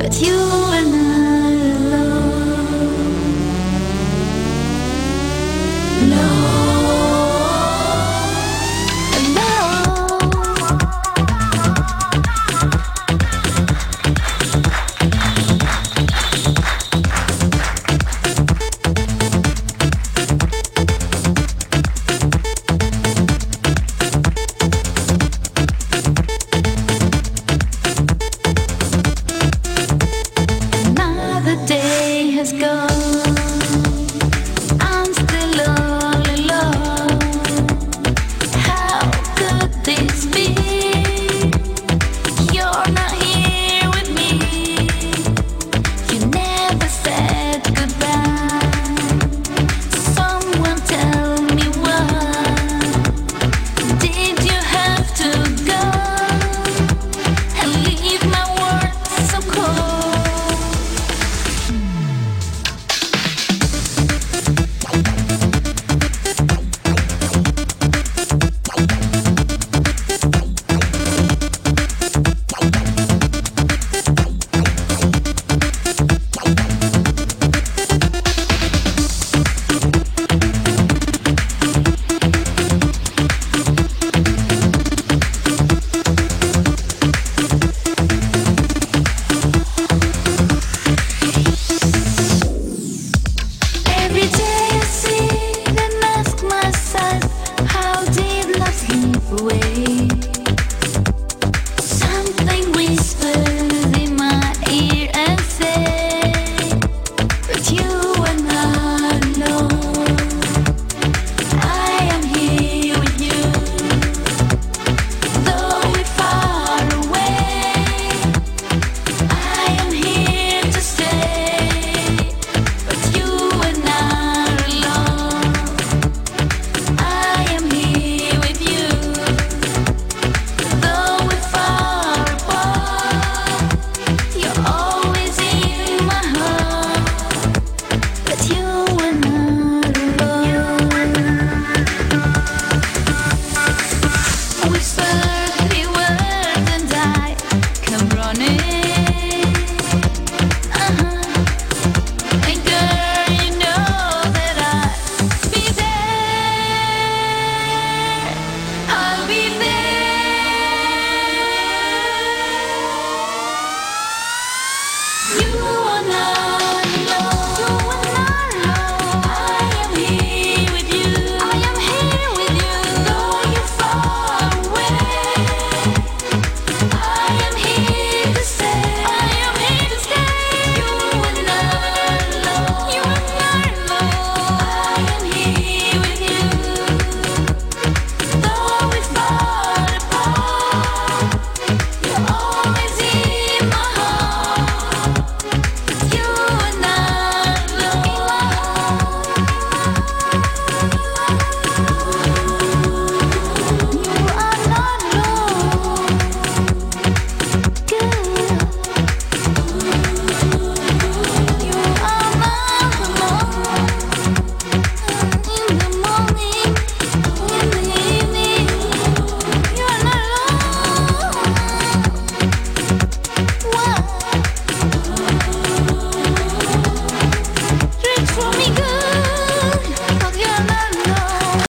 but you and I. go.